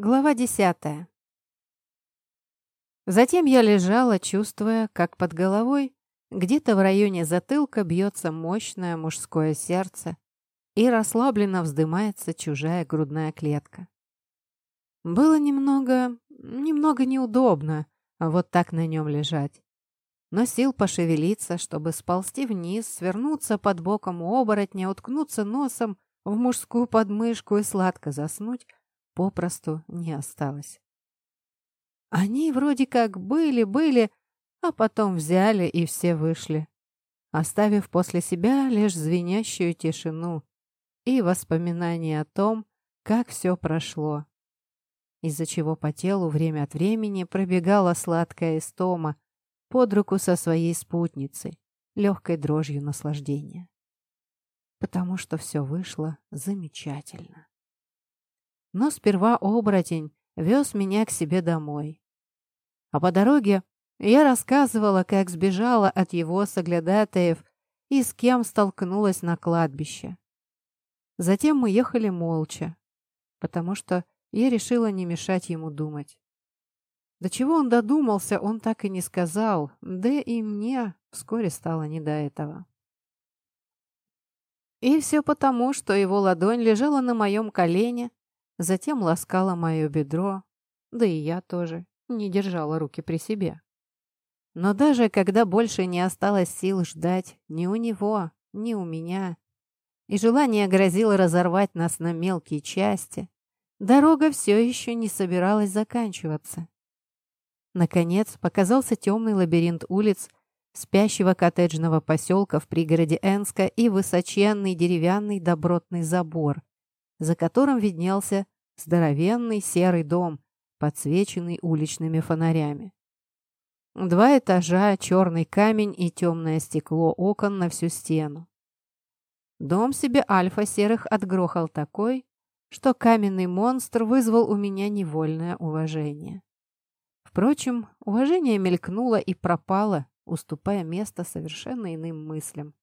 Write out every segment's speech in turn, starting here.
Глава десятая. Затем я лежала, чувствуя, как под головой, где-то в районе затылка бьется мощное мужское сердце и расслабленно вздымается чужая грудная клетка. Было немного, немного неудобно вот так на нем лежать. Но сил пошевелиться, чтобы сползти вниз, свернуться под боком оборотня, уткнуться носом в мужскую подмышку и сладко заснуть, попросту не осталось. Они вроде как были-были, а потом взяли и все вышли, оставив после себя лишь звенящую тишину и воспоминания о том, как все прошло, из-за чего по телу время от времени пробегала сладкая истома под руку со своей спутницей, легкой дрожью наслаждения. Потому что все вышло замечательно. Но сперва оборотень вез меня к себе домой. А по дороге я рассказывала, как сбежала от его соглядатаев и с кем столкнулась на кладбище. Затем мы ехали молча, потому что я решила не мешать ему думать. До чего он додумался, он так и не сказал, да и мне вскоре стало не до этого. И все потому, что его ладонь лежала на моем колене, затем ласкала мое бедро, да и я тоже не держала руки при себе. Но даже когда больше не осталось сил ждать ни у него, ни у меня, и желание грозило разорвать нас на мелкие части, дорога все еще не собиралась заканчиваться. Наконец показался темный лабиринт улиц спящего коттеджного поселка в пригороде Энска и высоченный деревянный добротный забор, за которым виднелся здоровенный серый дом, подсвеченный уличными фонарями. Два этажа, черный камень и темное стекло окон на всю стену. Дом себе альфа серых отгрохал такой, что каменный монстр вызвал у меня невольное уважение. Впрочем, уважение мелькнуло и пропало, уступая место совершенно иным мыслям.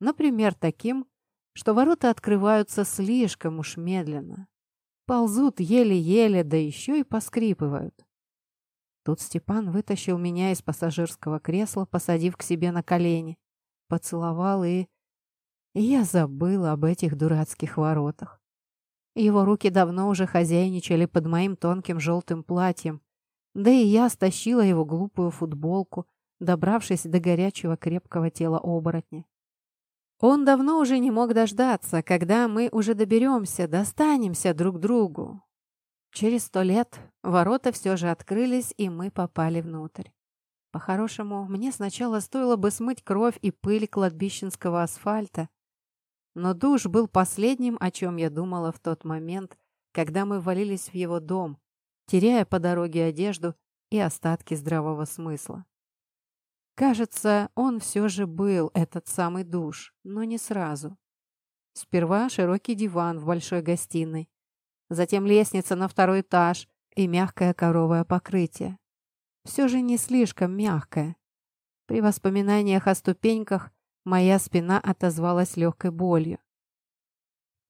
Например, таким, что ворота открываются слишком уж медленно, Ползут еле-еле, да еще и поскрипывают. Тут Степан вытащил меня из пассажирского кресла, посадив к себе на колени. Поцеловал и... и я забыла об этих дурацких воротах. Его руки давно уже хозяйничали под моим тонким желтым платьем, да и я стащила его глупую футболку, добравшись до горячего крепкого тела оборотня. Он давно уже не мог дождаться, когда мы уже доберемся, достанемся друг другу. Через сто лет ворота все же открылись, и мы попали внутрь. По-хорошему, мне сначала стоило бы смыть кровь и пыль кладбищенского асфальта. Но душ был последним, о чем я думала в тот момент, когда мы валились в его дом, теряя по дороге одежду и остатки здравого смысла. Кажется, он все же был, этот самый душ, но не сразу. Сперва широкий диван в большой гостиной, затем лестница на второй этаж и мягкое коровое покрытие. Все же не слишком мягкое. При воспоминаниях о ступеньках моя спина отозвалась легкой болью.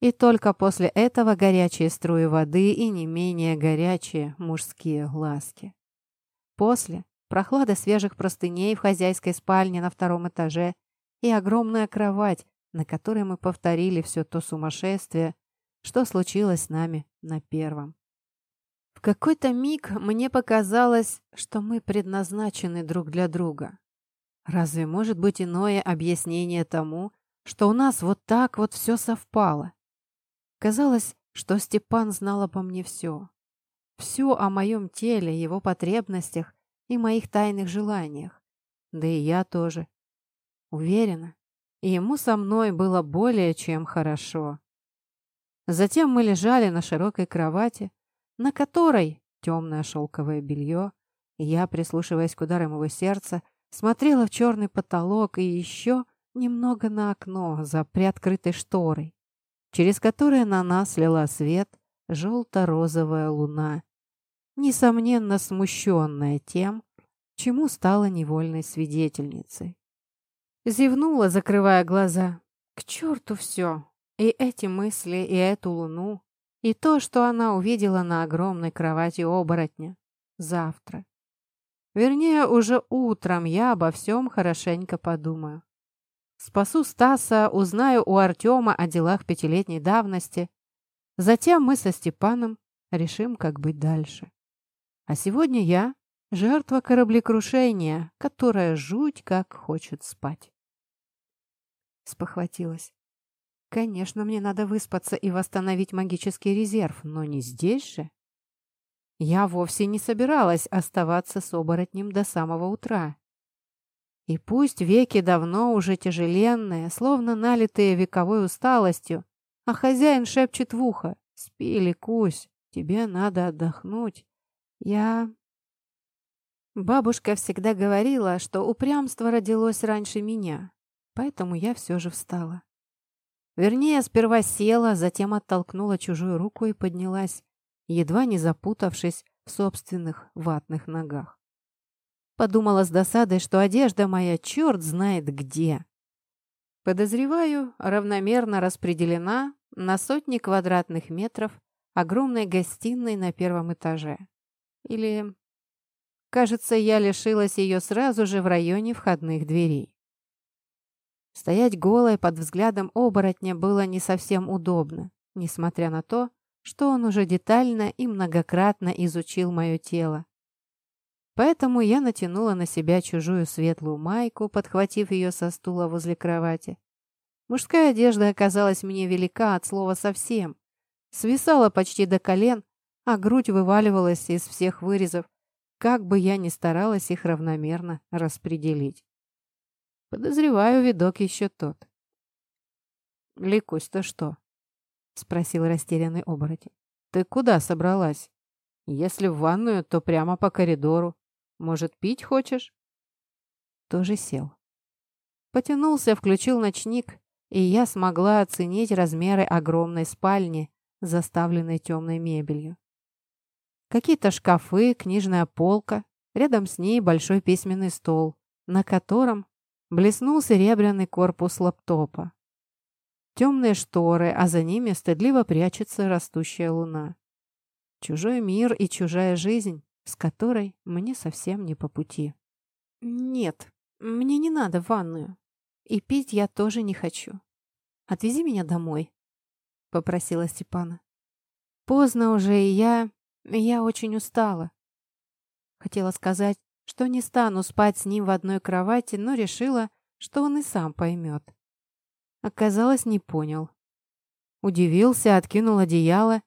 И только после этого горячие струи воды и не менее горячие мужские глазки. После прохлада свежих простыней в хозяйской спальне на втором этаже и огромная кровать, на которой мы повторили все то сумасшествие, что случилось с нами на первом. В какой-то миг мне показалось, что мы предназначены друг для друга. Разве может быть иное объяснение тому, что у нас вот так вот все совпало? Казалось, что Степан знал обо мне все. Все о моем теле, его потребностях и моих тайных желаниях. Да и я тоже. Уверена, ему со мной было более чем хорошо. Затем мы лежали на широкой кровати, на которой темное шелковое белье, я, прислушиваясь к ударам его сердца, смотрела в черный потолок и еще немного на окно за приоткрытой шторой, через которое на нас лила свет желто-розовая луна, несомненно смущенная тем, чему стала невольной свидетельницей. Зевнула, закрывая глаза. К черту все! И эти мысли, и эту луну, и то, что она увидела на огромной кровати оборотня. Завтра. Вернее, уже утром я обо всем хорошенько подумаю. Спасу Стаса, узнаю у Артема о делах пятилетней давности. Затем мы со Степаном решим, как быть дальше. А сегодня я — жертва кораблекрушения, которая жуть как хочет спать. Спохватилась. Конечно, мне надо выспаться и восстановить магический резерв, но не здесь же. Я вовсе не собиралась оставаться с оборотнем до самого утра. И пусть веки давно уже тяжеленные, словно налитые вековой усталостью, а хозяин шепчет в ухо «Спи, Ликусь, тебе надо отдохнуть». Я... Бабушка всегда говорила, что упрямство родилось раньше меня, поэтому я все же встала. Вернее, сперва села, затем оттолкнула чужую руку и поднялась, едва не запутавшись в собственных ватных ногах. Подумала с досадой, что одежда моя черт знает где. Подозреваю, равномерно распределена на сотни квадратных метров огромной гостиной на первом этаже. Или, кажется, я лишилась ее сразу же в районе входных дверей. Стоять голой под взглядом оборотня было не совсем удобно, несмотря на то, что он уже детально и многократно изучил мое тело. Поэтому я натянула на себя чужую светлую майку, подхватив ее со стула возле кровати. Мужская одежда оказалась мне велика от слова совсем. Свисала почти до колен, а грудь вываливалась из всех вырезов, как бы я ни старалась их равномерно распределить. Подозреваю, видок еще тот. «Ликусь, ты что?» — спросил растерянный оборотень. «Ты куда собралась? Если в ванную, то прямо по коридору. Может, пить хочешь?» Тоже сел. Потянулся, включил ночник, и я смогла оценить размеры огромной спальни, заставленной темной мебелью. Какие-то шкафы, книжная полка, рядом с ней большой письменный стол, на котором Блеснул серебряный корпус лаптопа. Темные шторы, а за ними стыдливо прячется растущая луна. Чужой мир и чужая жизнь, с которой мне совсем не по пути. «Нет, мне не надо ванную. И пить я тоже не хочу. Отвези меня домой», — попросила Степана. «Поздно уже, и я... я очень устала». Хотела сказать, что не стану спать с ним в одной кровати, но решила, что он и сам поймет. Оказалось, не понял. Удивился, откинул одеяло,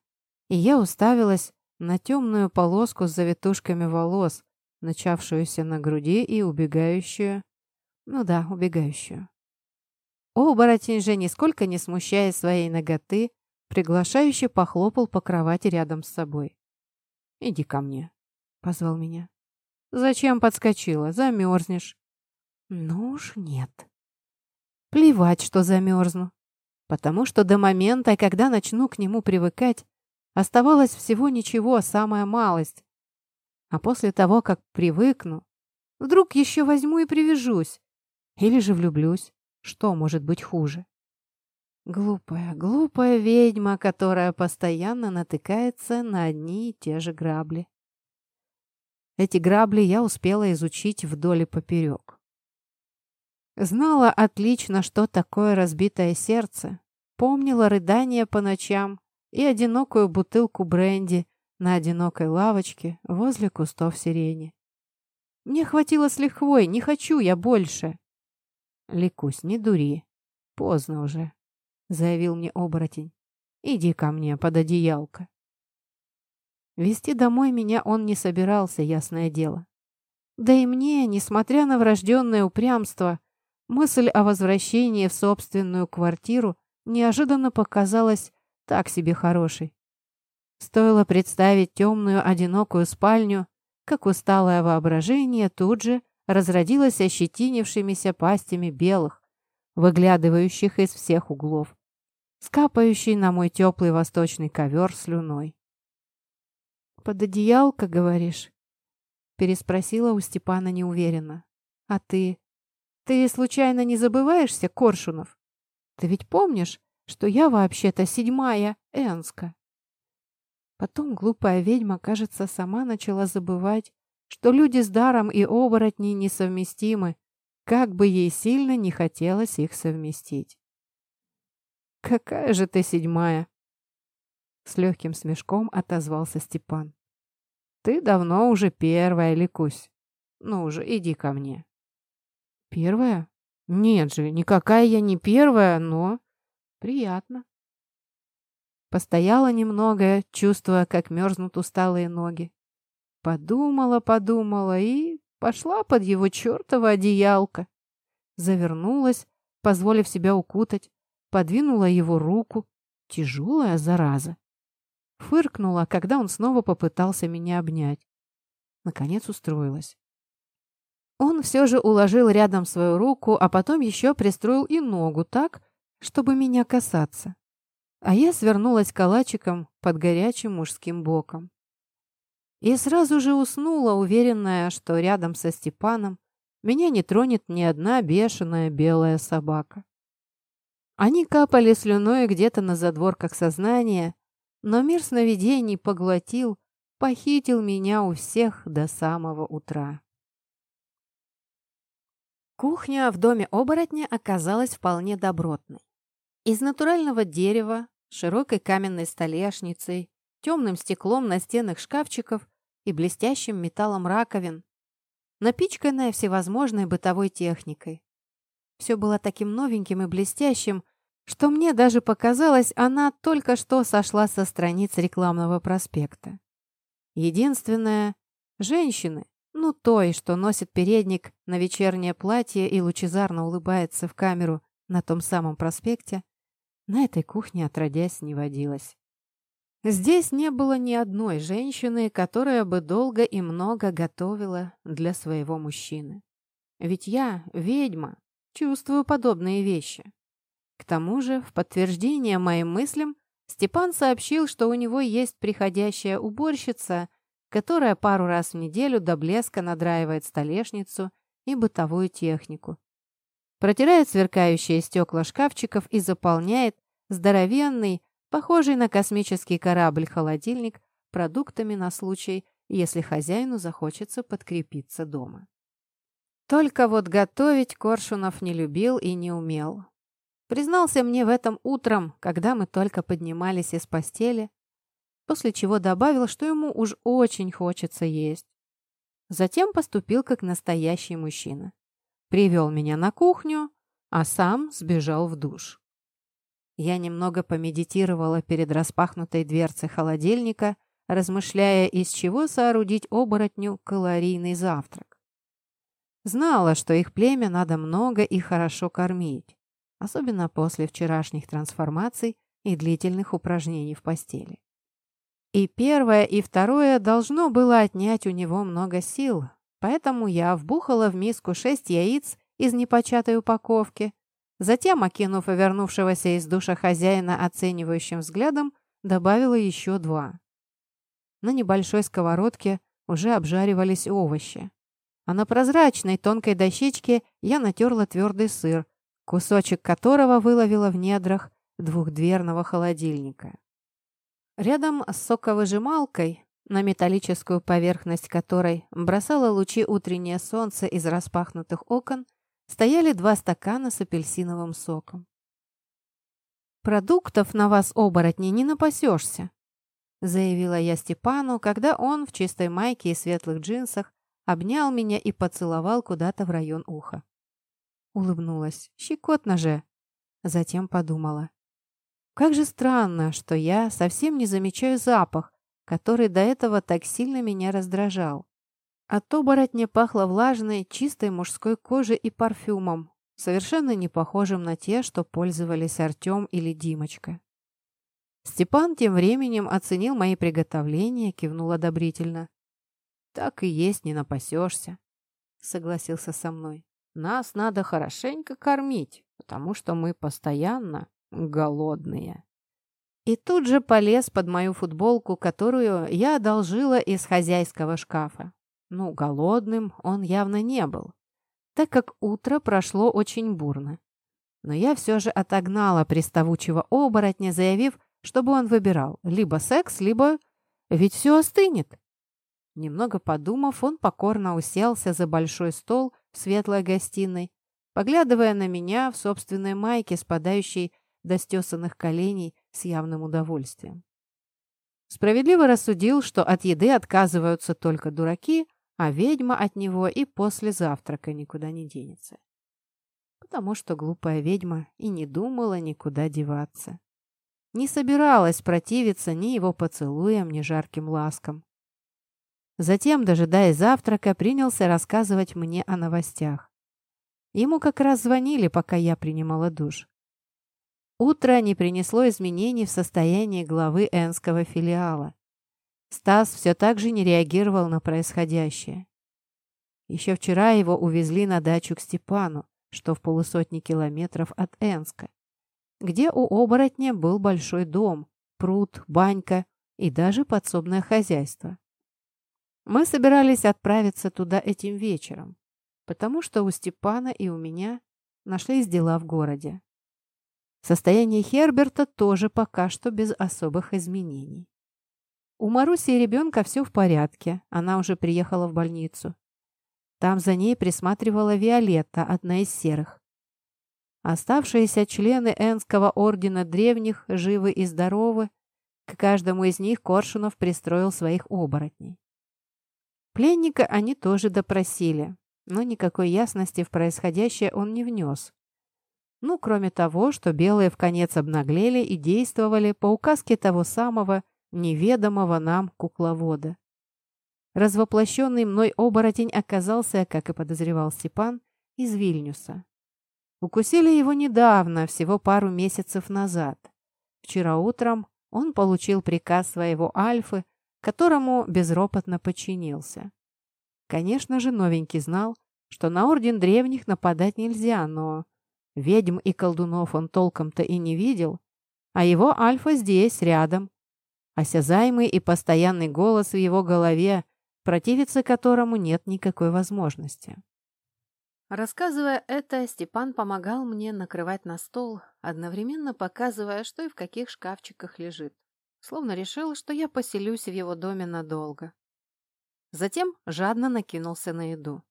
и я уставилась на темную полоску с завитушками волос, начавшуюся на груди и убегающую... Ну да, убегающую. Оборотень же, нисколько не смущая своей ноготы, приглашающе похлопал по кровати рядом с собой. «Иди ко мне», — позвал меня. Зачем подскочила? Замерзнешь. Ну уж нет. Плевать, что замерзну. Потому что до момента, когда начну к нему привыкать, оставалось всего ничего, самая малость. А после того, как привыкну, вдруг еще возьму и привяжусь. Или же влюблюсь. Что может быть хуже? Глупая, глупая ведьма, которая постоянно натыкается на одни и те же грабли. Эти грабли я успела изучить вдоль и поперек. Знала отлично, что такое разбитое сердце, помнила рыдания по ночам и одинокую бутылку бренди на одинокой лавочке возле кустов сирени. Мне хватило с лихвой, не хочу я больше. Ликусь, не дури. Поздно уже, заявил мне оборотень. Иди ко мне под одеялко. Вести домой меня он не собирался, ясное дело. Да и мне, несмотря на врожденное упрямство, мысль о возвращении в собственную квартиру неожиданно показалась так себе хорошей. Стоило представить темную одинокую спальню, как усталое воображение тут же разродилось ощетинившимися пастями белых, выглядывающих из всех углов, скапающий на мой теплый восточный ковер слюной. «Под одеялко, говоришь?» Переспросила у Степана неуверенно. «А ты? Ты случайно не забываешься, Коршунов? Ты ведь помнишь, что я вообще-то седьмая Энска? Потом глупая ведьма, кажется, сама начала забывать, что люди с даром и оборотни несовместимы, как бы ей сильно не хотелось их совместить. «Какая же ты седьмая!» С легким смешком отозвался Степан. «Ты давно уже первая, Ликусь. Ну уже, иди ко мне». «Первая? Нет же, никакая я не первая, но...» «Приятно». Постояла немного, чувствуя, как мерзнут усталые ноги. Подумала, подумала и пошла под его чертово одеялко. Завернулась, позволив себя укутать, подвинула его руку. Тяжелая зараза. Фыркнула, когда он снова попытался меня обнять. Наконец устроилась. Он все же уложил рядом свою руку, а потом еще пристроил и ногу так, чтобы меня касаться. А я свернулась калачиком под горячим мужским боком. И сразу же уснула, уверенная, что рядом со Степаном меня не тронет ни одна бешеная белая собака. Они капали слюной где-то на задворках сознания, но мир сновидений поглотил, похитил меня у всех до самого утра. Кухня в доме оборотня оказалась вполне добротной. Из натурального дерева, широкой каменной столешницей, темным стеклом на стенах шкафчиков и блестящим металлом раковин, напичканная всевозможной бытовой техникой. Все было таким новеньким и блестящим, что мне даже показалось, она только что сошла со страниц рекламного проспекта. Единственное, женщины, ну той, что носит передник на вечернее платье и лучезарно улыбается в камеру на том самом проспекте, на этой кухне отродясь не водилось. Здесь не было ни одной женщины, которая бы долго и много готовила для своего мужчины. Ведь я, ведьма, чувствую подобные вещи. К тому же, в подтверждение моим мыслям, Степан сообщил, что у него есть приходящая уборщица, которая пару раз в неделю до блеска надраивает столешницу и бытовую технику. Протирает сверкающие стекла шкафчиков и заполняет здоровенный, похожий на космический корабль-холодильник, продуктами на случай, если хозяину захочется подкрепиться дома. Только вот готовить Коршунов не любил и не умел. Признался мне в этом утром, когда мы только поднимались из постели, после чего добавил, что ему уж очень хочется есть. Затем поступил как настоящий мужчина. Привел меня на кухню, а сам сбежал в душ. Я немного помедитировала перед распахнутой дверцей холодильника, размышляя, из чего соорудить оборотню калорийный завтрак. Знала, что их племя надо много и хорошо кормить, особенно после вчерашних трансформаций и длительных упражнений в постели. И первое, и второе должно было отнять у него много сил, поэтому я вбухала в миску шесть яиц из непочатой упаковки, Затем, окинув вернувшегося из душа хозяина оценивающим взглядом, добавила еще два. На небольшой сковородке уже обжаривались овощи. А на прозрачной тонкой дощечке я натерла твердый сыр, кусочек которого выловила в недрах двухдверного холодильника. Рядом с соковыжималкой, на металлическую поверхность которой бросало лучи утреннее солнце из распахнутых окон, стояли два стакана с апельсиновым соком. «Продуктов на вас, оборотни, не напасешься», заявила я Степану, когда он в чистой майке и светлых джинсах обнял меня и поцеловал куда-то в район уха. Улыбнулась. Щекотно же. Затем подумала. Как же странно, что я совсем не замечаю запах, который до этого так сильно меня раздражал. От оборотня пахло влажной, чистой мужской кожей и парфюмом, совершенно не похожим на те, что пользовались Артем или Димочка. Степан тем временем оценил мои приготовления, кивнул одобрительно. «Так и есть, не напасешься», — согласился со мной. «Нас надо хорошенько кормить, потому что мы постоянно голодные». И тут же полез под мою футболку, которую я одолжила из хозяйского шкафа. Ну, голодным он явно не был, так как утро прошло очень бурно. Но я все же отогнала приставучего оборотня, заявив, чтобы он выбирал либо секс, либо Ведь все остынет. Немного подумав, он покорно уселся за большой стол в светлой гостиной, поглядывая на меня в собственной майке, спадающей до стесанных коленей с явным удовольствием. Справедливо рассудил, что от еды отказываются только дураки, а ведьма от него и после завтрака никуда не денется. Потому что глупая ведьма и не думала никуда деваться. Не собиралась противиться ни его поцелуям, ни жарким ласкам. Затем, дожидаясь завтрака, принялся рассказывать мне о новостях. Ему как раз звонили, пока я принимала душ. Утро не принесло изменений в состоянии главы Энского филиала. Стас все так же не реагировал на происходящее. Еще вчера его увезли на дачу к Степану, что в полусотни километров от Энска, где у оборотня был большой дом, пруд, банька и даже подсобное хозяйство. Мы собирались отправиться туда этим вечером, потому что у Степана и у меня нашлись дела в городе. Состояние Херберта тоже пока что без особых изменений. У Маруси и ребенка все в порядке, она уже приехала в больницу. Там за ней присматривала Виолетта, одна из серых. Оставшиеся члены Энского ордена древних живы и здоровы, к каждому из них Коршунов пристроил своих оборотней. Пленника они тоже допросили, но никакой ясности в происходящее он не внес. Ну, кроме того, что белые в конец обнаглели и действовали по указке того самого неведомого нам кукловода. Развоплощенный мной оборотень оказался, как и подозревал Степан, из Вильнюса. Укусили его недавно, всего пару месяцев назад. Вчера утром он получил приказ своего Альфы, которому безропотно подчинился. Конечно же, новенький знал, что на Орден Древних нападать нельзя, но ведьм и колдунов он толком-то и не видел, а его Альфа здесь, рядом, осязаемый и постоянный голос в его голове, противиться которому нет никакой возможности. Рассказывая это, Степан помогал мне накрывать на стол, одновременно показывая, что и в каких шкафчиках лежит, словно решил, что я поселюсь в его доме надолго. Затем жадно накинулся на еду.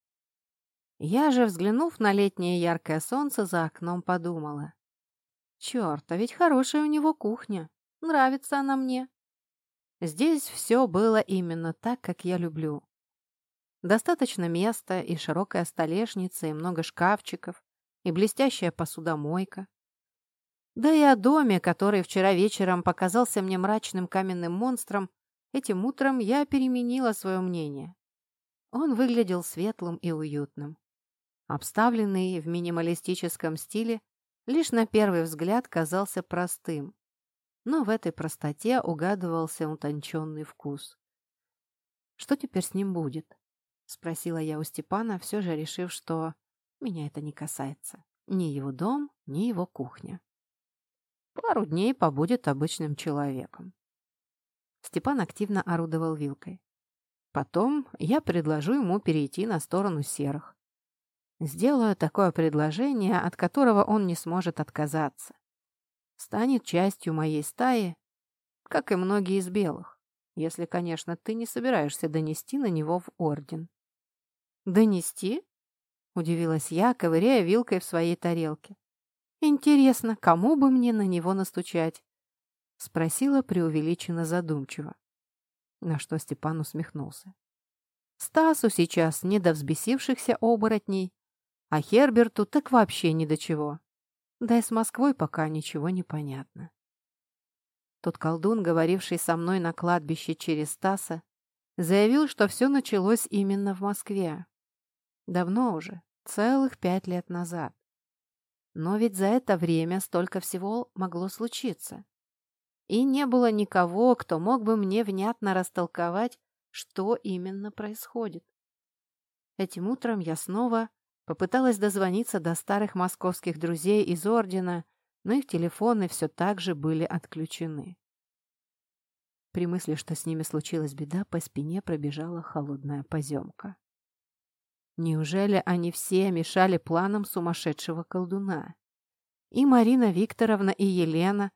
Я же, взглянув на летнее яркое солнце за окном, подумала. Черт, а ведь хорошая у него кухня. Нравится она мне. Здесь все было именно так, как я люблю. Достаточно места и широкая столешница, и много шкафчиков, и блестящая посудомойка. Да и о доме, который вчера вечером показался мне мрачным каменным монстром, этим утром я переменила свое мнение. Он выглядел светлым и уютным. Обставленный в минималистическом стиле, лишь на первый взгляд казался простым, но в этой простоте угадывался утонченный вкус. «Что теперь с ним будет?» — спросила я у Степана, все же решив, что меня это не касается. Ни его дом, ни его кухня. Пару дней побудет обычным человеком. Степан активно орудовал вилкой. Потом я предложу ему перейти на сторону серых. Сделаю такое предложение, от которого он не сможет отказаться станет частью моей стаи, как и многие из белых, если, конечно, ты не собираешься донести на него в орден. «Донести?» — удивилась я, ковыряя вилкой в своей тарелке. «Интересно, кому бы мне на него настучать?» — спросила преувеличенно задумчиво. На что Степан усмехнулся. «Стасу сейчас не до взбесившихся оборотней, а Херберту так вообще ни до чего. Да и с Москвой пока ничего не понятно. Тот колдун, говоривший со мной на кладбище через Стаса, заявил, что все началось именно в Москве. Давно уже, целых пять лет назад. Но ведь за это время столько всего могло случиться. И не было никого, кто мог бы мне внятно растолковать, что именно происходит. Этим утром я снова Попыталась дозвониться до старых московских друзей из Ордена, но их телефоны все так же были отключены. При мысли, что с ними случилась беда, по спине пробежала холодная поземка. Неужели они все мешали планам сумасшедшего колдуна? И Марина Викторовна, и Елена,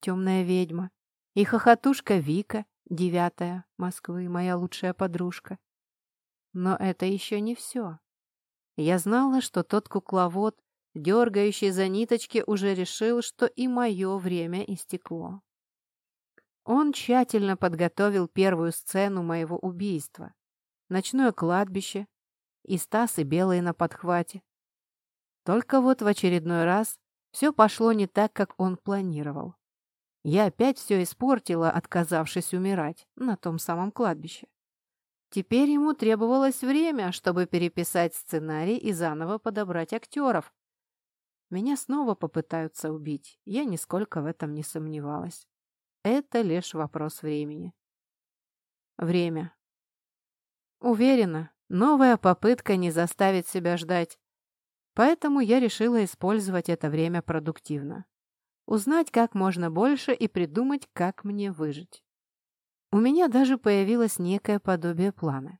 темная ведьма, и хохотушка Вика, девятая Москвы, моя лучшая подружка. Но это еще не все. Я знала, что тот кукловод, дергающий за ниточки, уже решил, что и мое время истекло. Он тщательно подготовил первую сцену моего убийства. Ночное кладбище и Стас и Белые на подхвате. Только вот в очередной раз все пошло не так, как он планировал. Я опять все испортила, отказавшись умирать на том самом кладбище. Теперь ему требовалось время, чтобы переписать сценарий и заново подобрать актеров. Меня снова попытаются убить, я нисколько в этом не сомневалась. Это лишь вопрос времени. Время. Уверена, новая попытка не заставит себя ждать. Поэтому я решила использовать это время продуктивно. Узнать как можно больше и придумать, как мне выжить. У меня даже появилось некое подобие плана.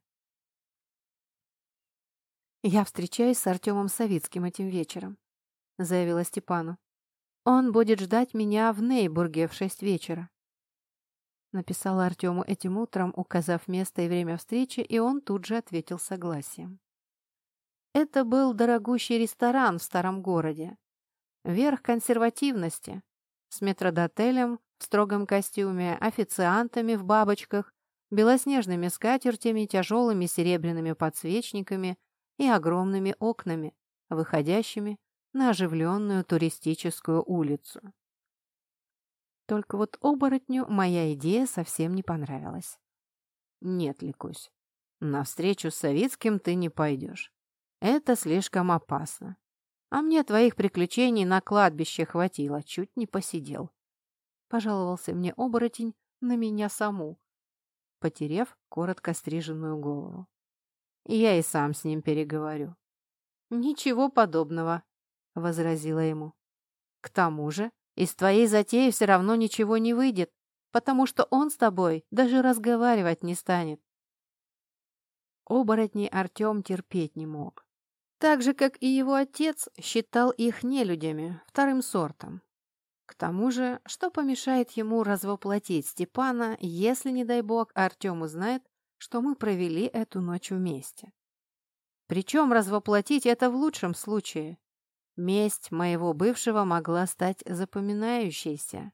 «Я встречаюсь с Артемом Савицким этим вечером», — заявила Степану. «Он будет ждать меня в Нейбурге в шесть вечера». Написала Артему этим утром, указав место и время встречи, и он тут же ответил согласием. Это был дорогущий ресторан в старом городе. Верх консервативности. С метродотелем в строгом костюме, официантами в бабочках, белоснежными скатертями, тяжелыми серебряными подсвечниками и огромными окнами, выходящими на оживленную туристическую улицу. Только вот оборотню моя идея совсем не понравилась. «Нет, Ликусь, на встречу с Савицким ты не пойдешь. Это слишком опасно. А мне твоих приключений на кладбище хватило, чуть не посидел. Пожаловался мне оборотень на меня саму, потерев коротко стриженную голову. Я и сам с ним переговорю. «Ничего подобного», — возразила ему. «К тому же из твоей затеи все равно ничего не выйдет, потому что он с тобой даже разговаривать не станет». Оборотней Артем терпеть не мог. Так же, как и его отец, считал их нелюдями, вторым сортом. К тому же, что помешает ему развоплотить Степана, если, не дай бог, Артем узнает, что мы провели эту ночь вместе? Причем развоплотить это в лучшем случае. Месть моего бывшего могла стать запоминающейся.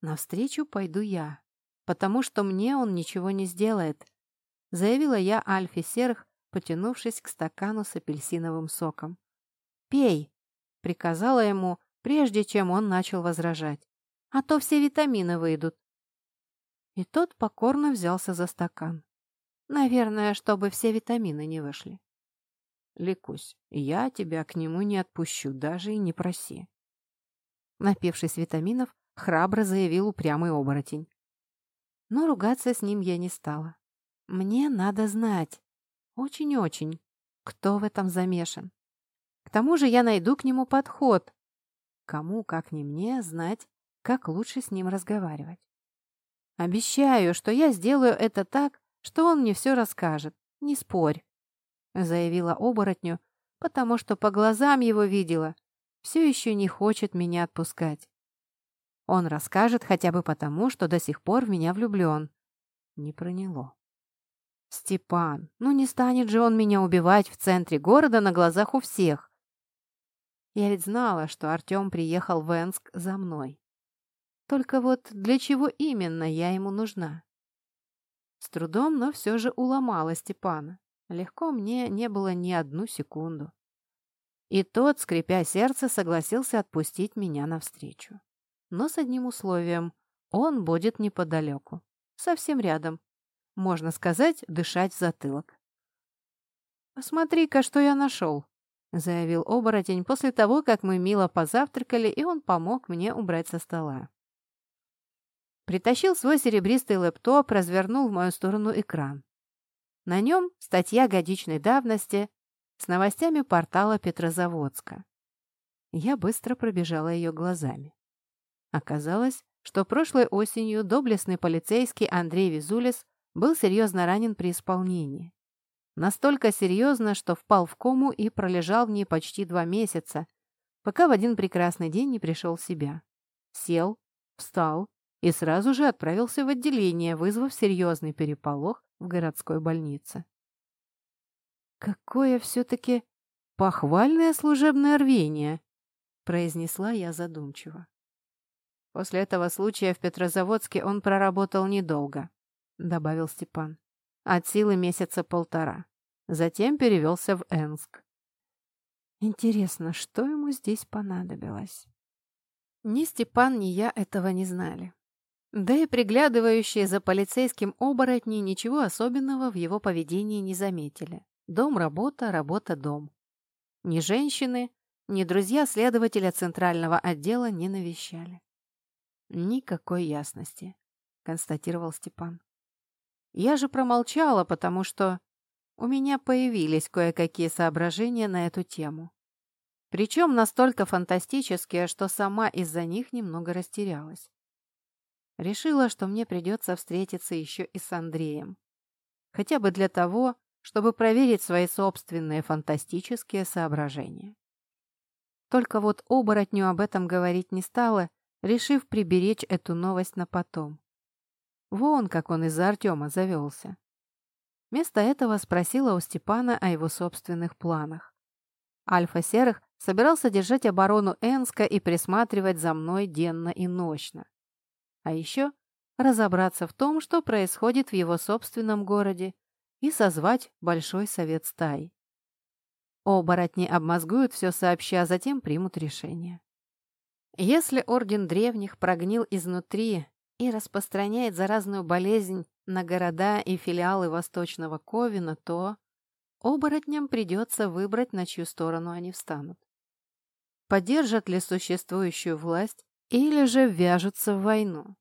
Навстречу пойду я, потому что мне он ничего не сделает, заявила я Альфе Серх, потянувшись к стакану с апельсиновым соком. «Пей!» — приказала ему, прежде чем он начал возражать. «А то все витамины выйдут». И тот покорно взялся за стакан. Наверное, чтобы все витамины не вышли. «Ликусь, я тебя к нему не отпущу, даже и не проси». Напившись витаминов, храбро заявил упрямый оборотень. Но ругаться с ним я не стала. Мне надо знать, очень-очень. Кто в этом замешан? К тому же я найду к нему подход. Кому, как не мне, знать, как лучше с ним разговаривать. Обещаю, что я сделаю это так, что он мне все расскажет. Не спорь, заявила оборотню, потому что по глазам его видела, все еще не хочет меня отпускать. Он расскажет хотя бы потому, что до сих пор в меня влюблен. Не проняло. Степан, ну не станет же он меня убивать в центре города на глазах у всех. Я ведь знала, что Артем приехал в Энск за мной. Только вот для чего именно я ему нужна? С трудом, но все же уломала Степана. Легко мне не было ни одну секунду. И тот, скрипя сердце, согласился отпустить меня навстречу. Но с одним условием — он будет неподалеку, совсем рядом, можно сказать, дышать в затылок. «Посмотри-ка, что я нашел», — заявил оборотень после того, как мы мило позавтракали, и он помог мне убрать со стола. Притащил свой серебристый лэптоп, развернул в мою сторону экран. На нем статья годичной давности с новостями портала Петрозаводска. Я быстро пробежала ее глазами. Оказалось, что прошлой осенью доблестный полицейский Андрей Визулис был серьезно ранен при исполнении. Настолько серьезно, что впал в кому и пролежал в ней почти два месяца, пока в один прекрасный день не пришел в себя. Сел, встал, и сразу же отправился в отделение, вызвав серьезный переполох в городской больнице. «Какое все-таки похвальное служебное рвение!» – произнесла я задумчиво. После этого случая в Петрозаводске он проработал недолго, добавил Степан. От силы месяца полтора. Затем перевелся в Энск. Интересно, что ему здесь понадобилось? Ни Степан, ни я этого не знали. Да и приглядывающие за полицейским оборотни ничего особенного в его поведении не заметили. Дом-работа, работа-дом. Ни женщины, ни друзья следователя центрального отдела не навещали. Никакой ясности, констатировал Степан. Я же промолчала, потому что у меня появились кое-какие соображения на эту тему. Причем настолько фантастические, что сама из-за них немного растерялась. Решила, что мне придется встретиться еще и с Андреем. Хотя бы для того, чтобы проверить свои собственные фантастические соображения. Только вот оборотню об этом говорить не стала, решив приберечь эту новость на потом. Вон, как он из-за Артема завелся. Вместо этого спросила у Степана о его собственных планах. Альфа-Серых собирался держать оборону Энска и присматривать за мной денно и ночно. А еще разобраться в том, что происходит в его собственном городе, и созвать Большой Совет Стаи. Оборотни обмозгуют все сообща, а затем примут решение. Если Орден Древних прогнил изнутри и распространяет заразную болезнь на города и филиалы Восточного Ковина, то оборотням придется выбрать, на чью сторону они встанут. Поддержат ли существующую власть или же ввяжутся в войну.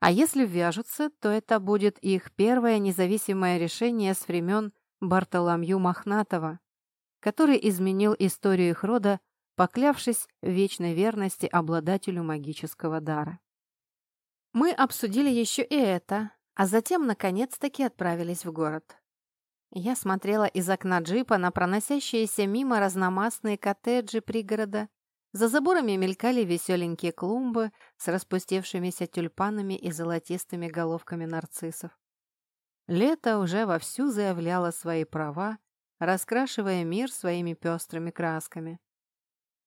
А если ввяжутся, то это будет их первое независимое решение с времен Бартоломью Мохнатова, который изменил историю их рода, поклявшись в вечной верности обладателю магического дара. Мы обсудили еще и это, а затем наконец-таки отправились в город. Я смотрела из окна джипа на проносящиеся мимо разномастные коттеджи пригорода за заборами мелькали веселенькие клумбы с распустевшимися тюльпанами и золотистыми головками нарциссов. Лето уже вовсю заявляло свои права, раскрашивая мир своими пестрыми красками.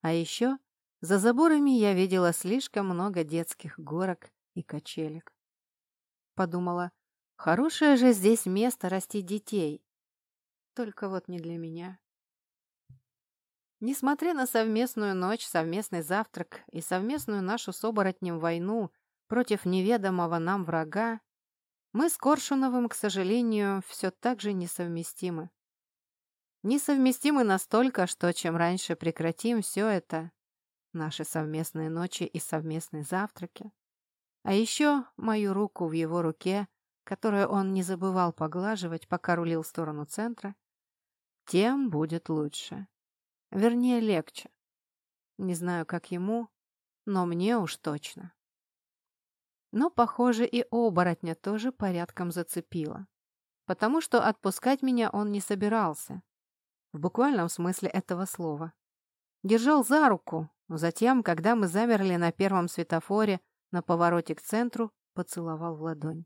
А еще за заборами я видела слишком много детских горок и качелек. Подумала, хорошее же здесь место растить детей. Только вот не для меня. Несмотря на совместную ночь, совместный завтрак и совместную нашу с оборотнем войну против неведомого нам врага, мы с Коршуновым, к сожалению, все так же несовместимы. Несовместимы настолько, что чем раньше прекратим все это, наши совместные ночи и совместные завтраки, а еще мою руку в его руке, которую он не забывал поглаживать, пока рулил в сторону центра, тем будет лучше. Вернее, легче. Не знаю, как ему, но мне уж точно. Но, похоже, и оборотня тоже порядком зацепило. Потому что отпускать меня он не собирался. В буквальном смысле этого слова. Держал за руку, затем, когда мы замерли на первом светофоре на повороте к центру, поцеловал в ладонь.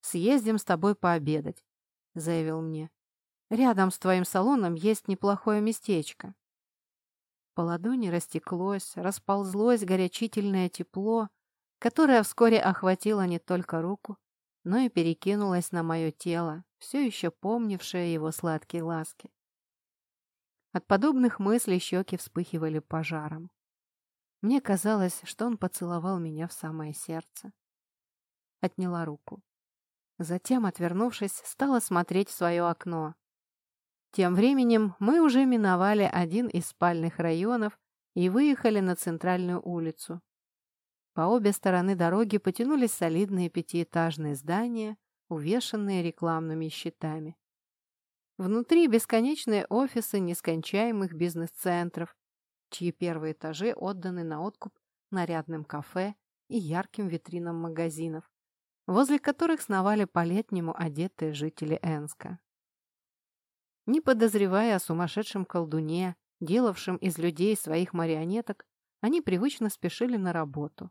«Съездим с тобой пообедать», — заявил мне. Рядом с твоим салоном есть неплохое местечко. По ладони растеклось, расползлось горячительное тепло, которое вскоре охватило не только руку, но и перекинулось на мое тело, все еще помнившее его сладкие ласки. От подобных мыслей щеки вспыхивали пожаром. Мне казалось, что он поцеловал меня в самое сердце. Отняла руку. Затем, отвернувшись, стала смотреть в свое окно, тем временем мы уже миновали один из спальных районов и выехали на центральную улицу. По обе стороны дороги потянулись солидные пятиэтажные здания, увешанные рекламными щитами. Внутри бесконечные офисы нескончаемых бизнес-центров, чьи первые этажи отданы на откуп нарядным кафе и ярким витринам магазинов, возле которых сновали по-летнему одетые жители Энска. Не подозревая о сумасшедшем колдуне, делавшем из людей своих марионеток, они привычно спешили на работу.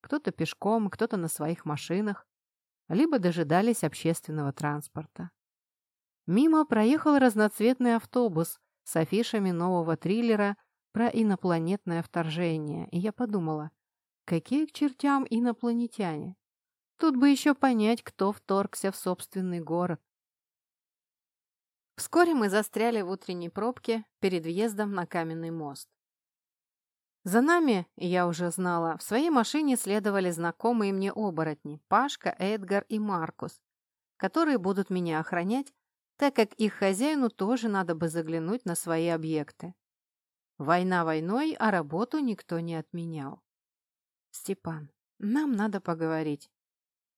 Кто-то пешком, кто-то на своих машинах, либо дожидались общественного транспорта. Мимо проехал разноцветный автобус с афишами нового триллера про инопланетное вторжение, и я подумала, какие к чертям инопланетяне? Тут бы еще понять, кто вторгся в собственный город. Вскоре мы застряли в утренней пробке перед въездом на каменный мост. За нами, я уже знала, в своей машине следовали знакомые мне оборотни Пашка, Эдгар и Маркус, которые будут меня охранять, так как их хозяину тоже надо бы заглянуть на свои объекты. Война войной, а работу никто не отменял. «Степан, нам надо поговорить».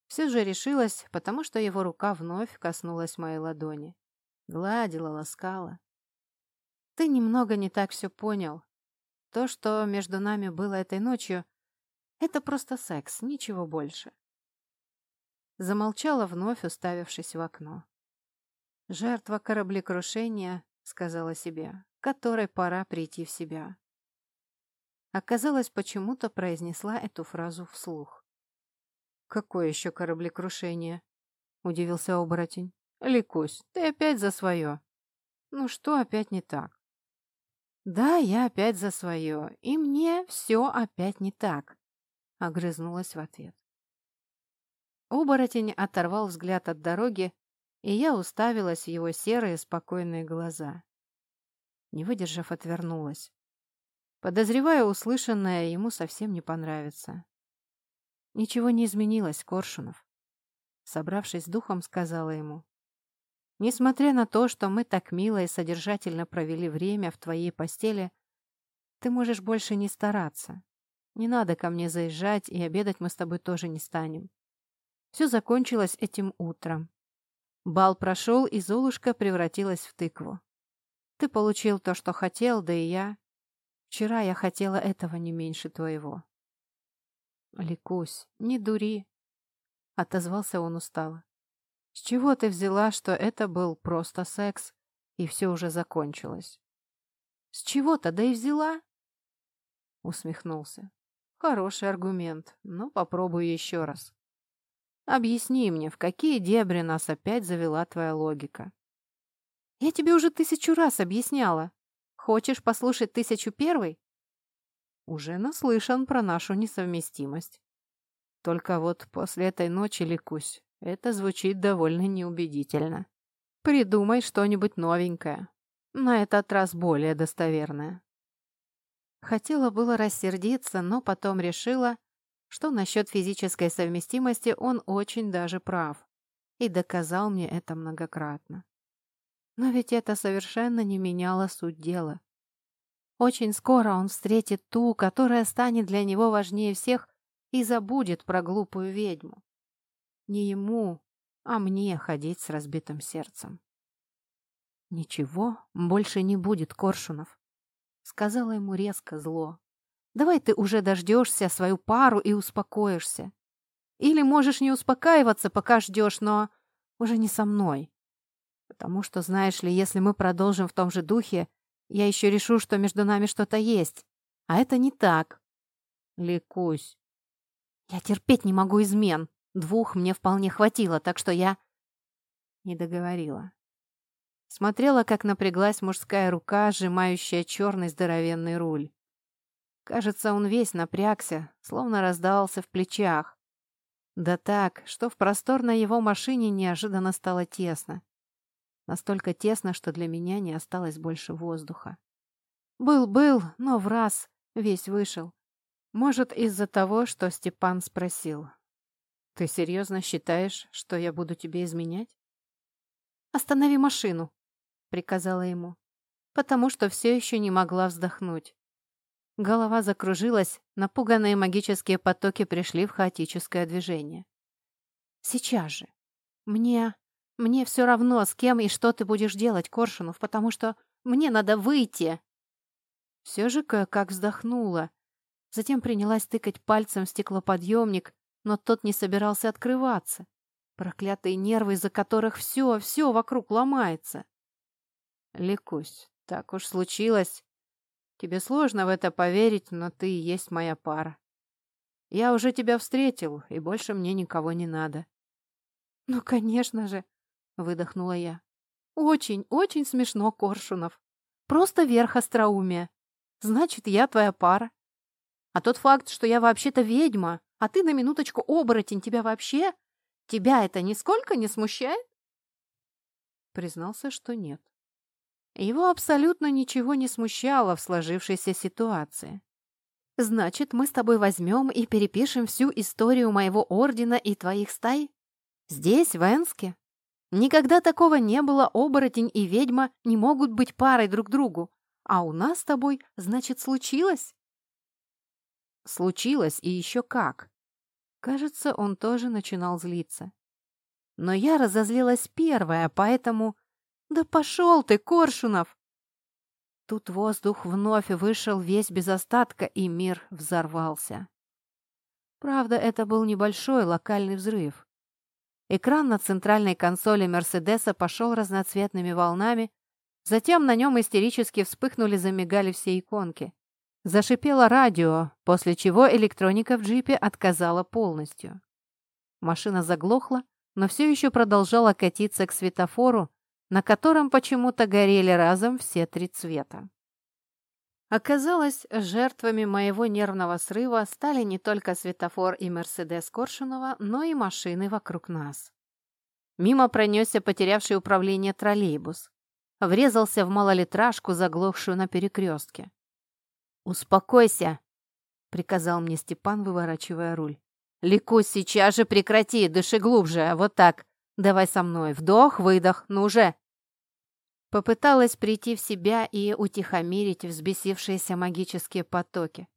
Все же решилась, потому что его рука вновь коснулась моей ладони. Гладила, ласкала. «Ты немного не так все понял. То, что между нами было этой ночью, это просто секс, ничего больше». Замолчала вновь, уставившись в окно. «Жертва кораблекрушения», — сказала себе, — «которой пора прийти в себя». Оказалось, почему-то произнесла эту фразу вслух. «Какое еще кораблекрушение?» — удивился оборотень. «Ликусь, ты опять за свое». «Ну что опять не так?» «Да, я опять за свое, и мне все опять не так», — огрызнулась в ответ. Оборотень оторвал взгляд от дороги, и я уставилась в его серые спокойные глаза. Не выдержав, отвернулась. Подозревая услышанное, ему совсем не понравится. Ничего не изменилось, Коршунов. Собравшись духом, сказала ему. Несмотря на то, что мы так мило и содержательно провели время в твоей постели, ты можешь больше не стараться. Не надо ко мне заезжать, и обедать мы с тобой тоже не станем. Все закончилось этим утром. Бал прошел, и Золушка превратилась в тыкву. Ты получил то, что хотел, да и я. Вчера я хотела этого не меньше твоего. Ликусь, не дури, — отозвался он устало. С чего ты взяла, что это был просто секс, и все уже закончилось? С чего-то, да и взяла? Усмехнулся. Хороший аргумент, но попробую еще раз. Объясни мне, в какие дебри нас опять завела твоя логика? Я тебе уже тысячу раз объясняла. Хочешь послушать тысячу первый? Уже наслышан про нашу несовместимость. Только вот после этой ночи, Ликусь, это звучит довольно неубедительно. Придумай что-нибудь новенькое. На этот раз более достоверное. Хотела было рассердиться, но потом решила, что насчет физической совместимости он очень даже прав. И доказал мне это многократно. Но ведь это совершенно не меняло суть дела. Очень скоро он встретит ту, которая станет для него важнее всех и забудет про глупую ведьму. Не ему, а мне ходить с разбитым сердцем. «Ничего больше не будет, Коршунов», — сказала ему резко зло. «Давай ты уже дождешься свою пару и успокоишься. Или можешь не успокаиваться, пока ждешь, но уже не со мной. Потому что, знаешь ли, если мы продолжим в том же духе, я еще решу, что между нами что-то есть. А это не так. Ликусь. Я терпеть не могу измен. Двух мне вполне хватило, так что я... Не договорила. Смотрела, как напряглась мужская рука, сжимающая черный здоровенный руль. Кажется, он весь напрягся, словно раздался в плечах. Да так, что в просторной его машине неожиданно стало тесно. Настолько тесно, что для меня не осталось больше воздуха. Был-был, но в раз весь вышел. Может, из-за того, что Степан спросил. «Ты серьезно считаешь, что я буду тебе изменять?» «Останови машину», — приказала ему, потому что все еще не могла вздохнуть. Голова закружилась, напуганные магические потоки пришли в хаотическое движение. «Сейчас же! Мне мне все равно, с кем и что ты будешь делать, Коршунов, потому что мне надо выйти. Все же кое-как вздохнула. Затем принялась тыкать пальцем в стеклоподъемник, но тот не собирался открываться. Проклятые нервы, из-за которых все, все вокруг ломается. Ликусь, так уж случилось. Тебе сложно в это поверить, но ты и есть моя пара. Я уже тебя встретил, и больше мне никого не надо». «Ну, конечно же», — выдохнула я. «Очень, очень смешно, Коршунов. Просто верх остроумия. Значит, я твоя пара. А тот факт, что я вообще-то ведьма, а ты на минуточку оборотень, тебя вообще... Тебя это нисколько не смущает?» Признался, что нет. Его абсолютно ничего не смущало в сложившейся ситуации. «Значит, мы с тобой возьмем и перепишем всю историю моего ордена и твоих стай? Здесь, в Энске? Никогда такого не было, оборотень и ведьма не могут быть парой друг другу. А у нас с тобой, значит, случилось?» Случилось и еще как. Кажется, он тоже начинал злиться. Но я разозлилась первая, поэтому... «Да пошел ты, Коршунов!» Тут воздух вновь вышел весь без остатка, и мир взорвался. Правда, это был небольшой локальный взрыв. Экран на центральной консоли Мерседеса пошел разноцветными волнами, затем на нем истерически вспыхнули, замигали все иконки. Зашипело радио, после чего электроника в джипе отказала полностью. Машина заглохла, но все еще продолжала катиться к светофору, на котором почему-то горели разом все три цвета. Оказалось, жертвами моего нервного срыва стали не только светофор и Мерседес Коршунова, но и машины вокруг нас. Мимо пронесся потерявший управление троллейбус. Врезался в малолитражку, заглохшую на перекрестке. «Успокойся!» — приказал мне Степан, выворачивая руль. «Ликусь, сейчас же прекрати, дыши глубже, вот так. Давай со мной, вдох, выдох, ну же!» Попыталась прийти в себя и утихомирить взбесившиеся магические потоки.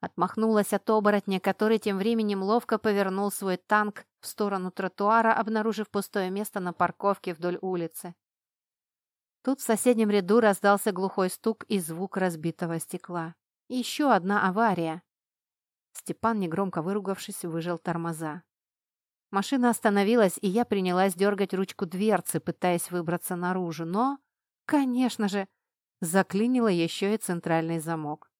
Отмахнулась от оборотня, который тем временем ловко повернул свой танк в сторону тротуара, обнаружив пустое место на парковке вдоль улицы. Тут в соседнем ряду раздался глухой стук и звук разбитого стекла. Еще одна авария. Степан, негромко выругавшись, выжил тормоза. Машина остановилась, и я принялась дергать ручку дверцы, пытаясь выбраться наружу, но Конечно же, заклинило еще и центральный замок.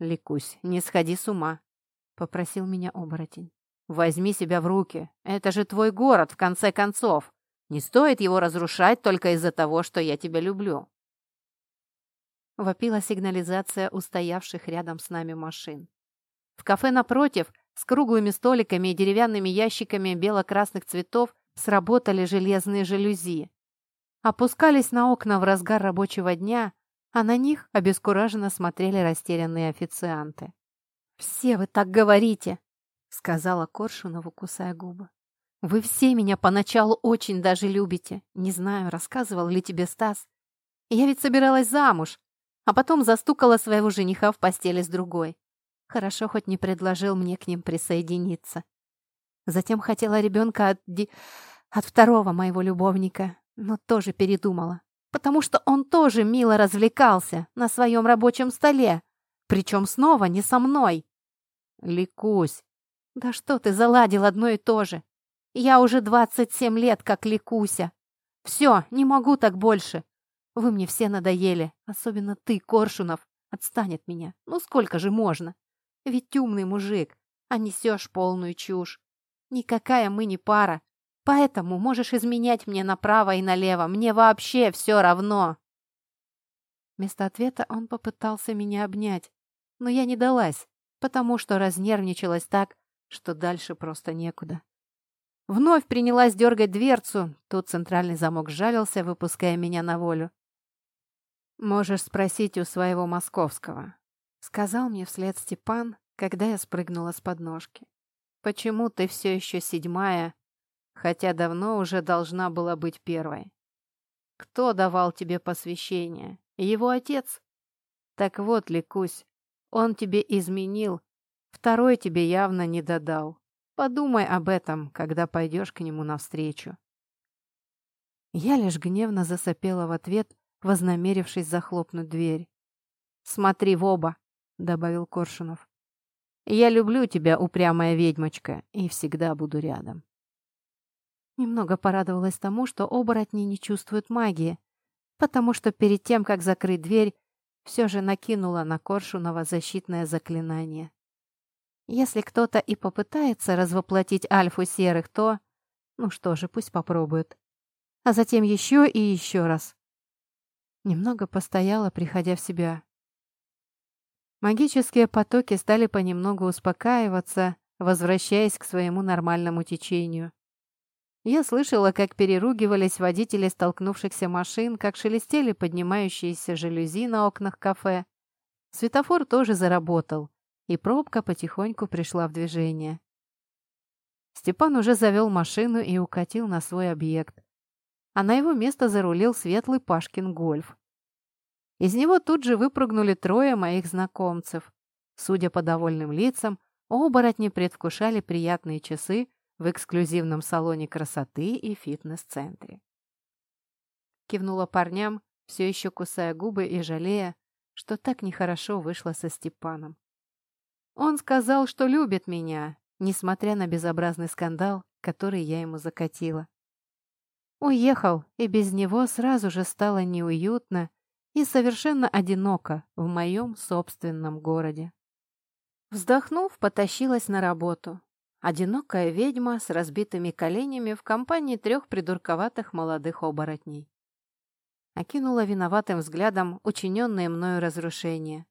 «Ликусь, не сходи с ума», — попросил меня оборотень. «Возьми себя в руки. Это же твой город, в конце концов. Не стоит его разрушать только из-за того, что я тебя люблю». Вопила сигнализация устоявших рядом с нами машин. В кафе напротив, с круглыми столиками и деревянными ящиками бело-красных цветов, сработали железные жалюзи опускались на окна в разгар рабочего дня, а на них обескураженно смотрели растерянные официанты. «Все вы так говорите!» — сказала Коршунова, кусая губы. «Вы все меня поначалу очень даже любите. Не знаю, рассказывал ли тебе Стас. Я ведь собиралась замуж, а потом застукала своего жениха в постели с другой. Хорошо, хоть не предложил мне к ним присоединиться. Затем хотела ребенка от, от второго моего любовника, но тоже передумала, потому что он тоже мило развлекался на своем рабочем столе, причем снова не со мной. Ликусь. Да что ты заладил одно и то же? Я уже 27 лет как ликуся. Все, не могу так больше. Вы мне все надоели, особенно ты, Коршунов. Отстань от меня. Ну сколько же можно? Ведь умный мужик, а несешь полную чушь. Никакая мы не пара. Поэтому можешь изменять мне направо и налево. Мне вообще все равно. Вместо ответа он попытался меня обнять, но я не далась, потому что разнервничалась так, что дальше просто некуда. Вновь принялась дергать дверцу, тут центральный замок сжалился, выпуская меня на волю. «Можешь спросить у своего московского», — сказал мне вслед Степан, когда я спрыгнула с подножки. «Почему ты все еще седьмая, хотя давно уже должна была быть первой. Кто давал тебе посвящение? Его отец? Так вот, Ликусь, он тебе изменил, второй тебе явно не додал. Подумай об этом, когда пойдешь к нему навстречу. Я лишь гневно засопела в ответ, вознамерившись захлопнуть дверь. «Смотри в оба», — добавил Коршунов. «Я люблю тебя, упрямая ведьмочка, и всегда буду рядом». Немного порадовалась тому, что оборотни не чувствуют магии, потому что перед тем, как закрыть дверь, все же накинула на Коршунова защитное заклинание. Если кто-то и попытается развоплотить альфу серых, то... Ну что же, пусть попробует. А затем еще и еще раз. Немного постояла, приходя в себя. Магические потоки стали понемногу успокаиваться, возвращаясь к своему нормальному течению. Я слышала, как переругивались водители столкнувшихся машин, как шелестели поднимающиеся жалюзи на окнах кафе. Светофор тоже заработал, и пробка потихоньку пришла в движение. Степан уже завел машину и укатил на свой объект, а на его место зарулил светлый Пашкин гольф. Из него тут же выпрыгнули трое моих знакомцев. Судя по довольным лицам, оборотни предвкушали приятные часы в эксклюзивном салоне красоты и фитнес-центре. Кивнула парням, все еще кусая губы и жалея, что так нехорошо вышло со Степаном. Он сказал, что любит меня, несмотря на безобразный скандал, который я ему закатила. Уехал, и без него сразу же стало неуютно и совершенно одиноко в моем собственном городе. Вздохнув, потащилась на работу. Одинокая ведьма с разбитыми коленями в компании трех придурковатых молодых оборотней. Окинула виноватым взглядом учиненные мною разрушения.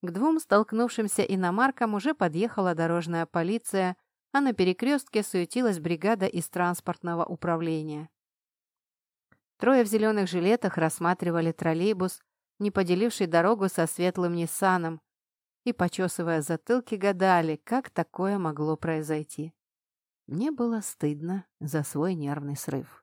К двум столкнувшимся иномаркам уже подъехала дорожная полиция, а на перекрестке суетилась бригада из транспортного управления. Трое в зеленых жилетах рассматривали троллейбус, не поделивший дорогу со светлым Ниссаном, и, почесывая затылки, гадали, как такое могло произойти. Мне было стыдно за свой нервный срыв.